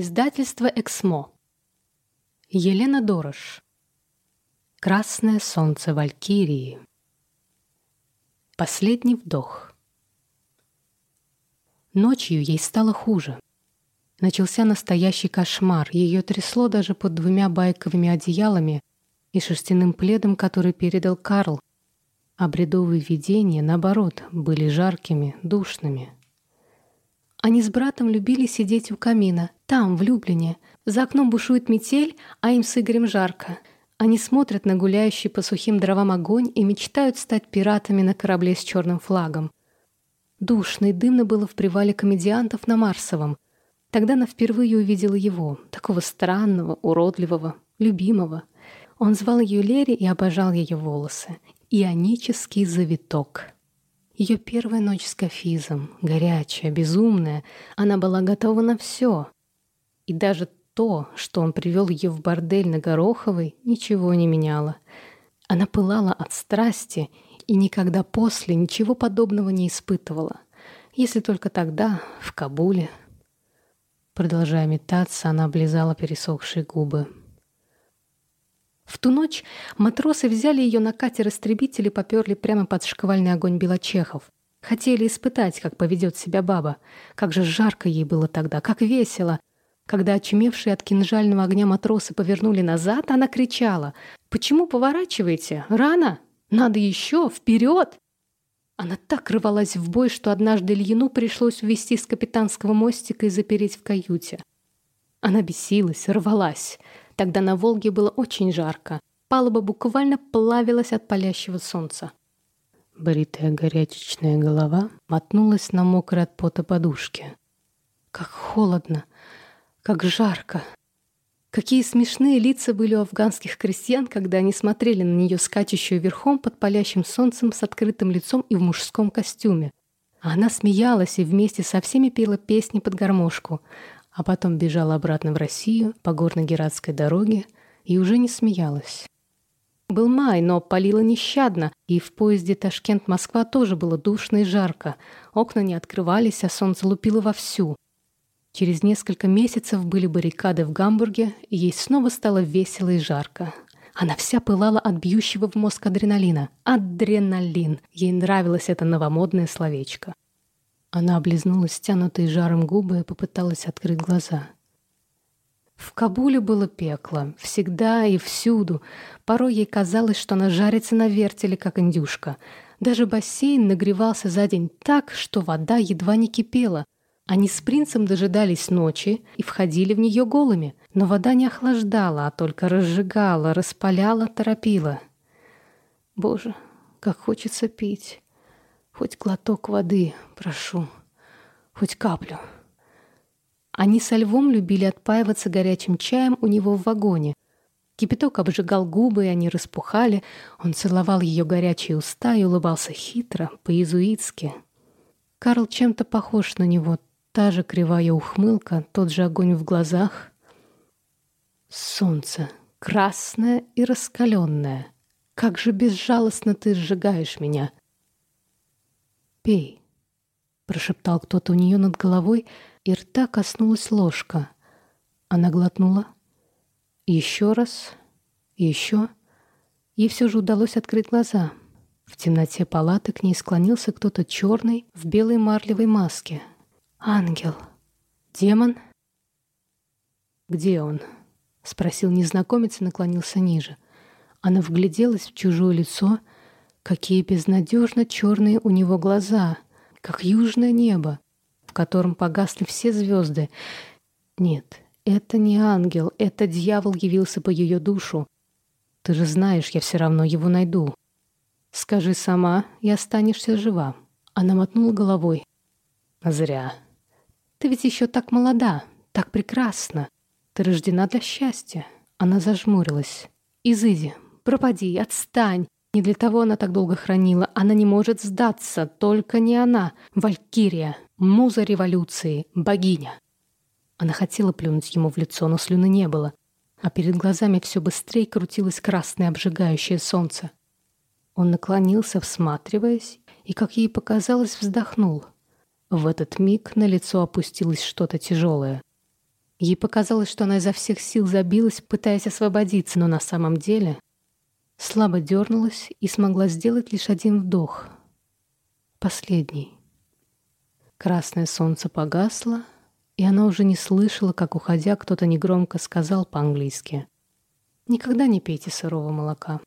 Издательство «Эксмо». Елена Дорош. «Красное солнце Валькирии». Последний вдох. Ночью ей стало хуже. Начался настоящий кошмар. Ее трясло даже под двумя байковыми одеялами и шерстяным пледом, который передал Карл. А бредовые видения, наоборот, были жаркими, душными. Они с братом любили сидеть у камина, там, в Люблине. За окном бушует метель, а им с Игорем жарко. Они смотрят на гуляющий по сухим дровам огонь и мечтают стать пиратами на корабле с черным флагом. Душно и дымно было в привале комедиантов на Марсовом. Тогда она впервые увидела его, такого странного, уродливого, любимого. Он звал ее Лери и обожал ее волосы. Ионический завиток. Ее первая ночь с Кафизом, горячая, безумная, она была готова на все. И даже то, что он привел ее в бордель на Гороховой, ничего не меняло. Она пылала от страсти и никогда после ничего подобного не испытывала. Если только тогда, в Кабуле. Продолжая метаться, она облизала пересохшие губы. В ту ночь матросы взяли ее на катер истребитель и поперли прямо под шквальный огонь белочехов. Хотели испытать, как поведет себя баба. Как же жарко ей было тогда, как весело. Когда очумевшие от кинжального огня матросы повернули назад, она кричала. «Почему поворачиваете? Рано! Надо еще! Вперед!» Она так рвалась в бой, что однажды Ильину пришлось увести с капитанского мостика и запереть в каюте. Она бесилась, рвалась. Тогда на Волге было очень жарко. Палуба буквально плавилась от палящего солнца. Бритая горячечная голова мотнулась на мокрой от пота подушке. Как холодно, как жарко. Какие смешные лица были у афганских крестьян, когда они смотрели на нее скачущую верхом под палящим солнцем с открытым лицом и в мужском костюме. А она смеялась и вместе со всеми пела песни под гармошку а потом бежала обратно в Россию по горно-гератской дороге и уже не смеялась. Был май, но палило нещадно, и в поезде Ташкент-Москва тоже было душно и жарко. Окна не открывались, а солнце лупило вовсю. Через несколько месяцев были баррикады в Гамбурге, и ей снова стало весело и жарко. Она вся пылала от бьющего в мозг адреналина. Адреналин! Ей нравилось это новомодное словечко. Она облизнула стянутые жаром губы и попыталась открыть глаза. В Кабуле было пекло, всегда и всюду. Порой ей казалось, что она жарится на вертеле, как индюшка. Даже бассейн нагревался за день так, что вода едва не кипела. Они с принцем дожидались ночи и входили в нее голыми, но вода не охлаждала, а только разжигала, распаляла, торопила. Боже, как хочется пить. Хоть глоток воды, прошу, хоть каплю. Они со львом любили отпаиваться горячим чаем у него в вагоне. Кипяток обжигал губы, и они распухали. Он целовал ее горячие уста и улыбался хитро, по-иезуитски. Карл чем-то похож на него. Та же кривая ухмылка, тот же огонь в глазах. Солнце, красное и раскаленное. Как же безжалостно ты сжигаешь меня. «Пей», — прошептал кто-то у нее над головой, и рта коснулась ложка. Она глотнула. Еще раз, еще. Ей все же удалось открыть глаза. В темноте палаты к ней склонился кто-то черный в белой марлевой маске. «Ангел! Демон?» «Где он?» — спросил незнакомец и наклонился ниже. Она вгляделась в чужое лицо — Какие безнадежно черные у него глаза, как южное небо, в котором погасли все звезды. Нет, это не ангел, это дьявол явился по ее душу. Ты же знаешь, я все равно его найду. Скажи сама, и останешься жива. Она мотнула головой. Зря. Ты ведь еще так молода, так прекрасна. Ты рождена для счастья. Она зажмурилась. Изыди, пропади, отстань. Не для того она так долго хранила. Она не может сдаться. Только не она. Валькирия. Муза революции. Богиня. Она хотела плюнуть ему в лицо, но слюны не было. А перед глазами все быстрее крутилось красное обжигающее солнце. Он наклонился, всматриваясь, и, как ей показалось, вздохнул. В этот миг на лицо опустилось что-то тяжелое. Ей показалось, что она изо всех сил забилась, пытаясь освободиться, но на самом деле слабо дернулась и смогла сделать лишь один вдох. Последний. Красное солнце погасло, и она уже не слышала, как, уходя, кто-то негромко сказал по-английски. «Никогда не пейте сырого молока».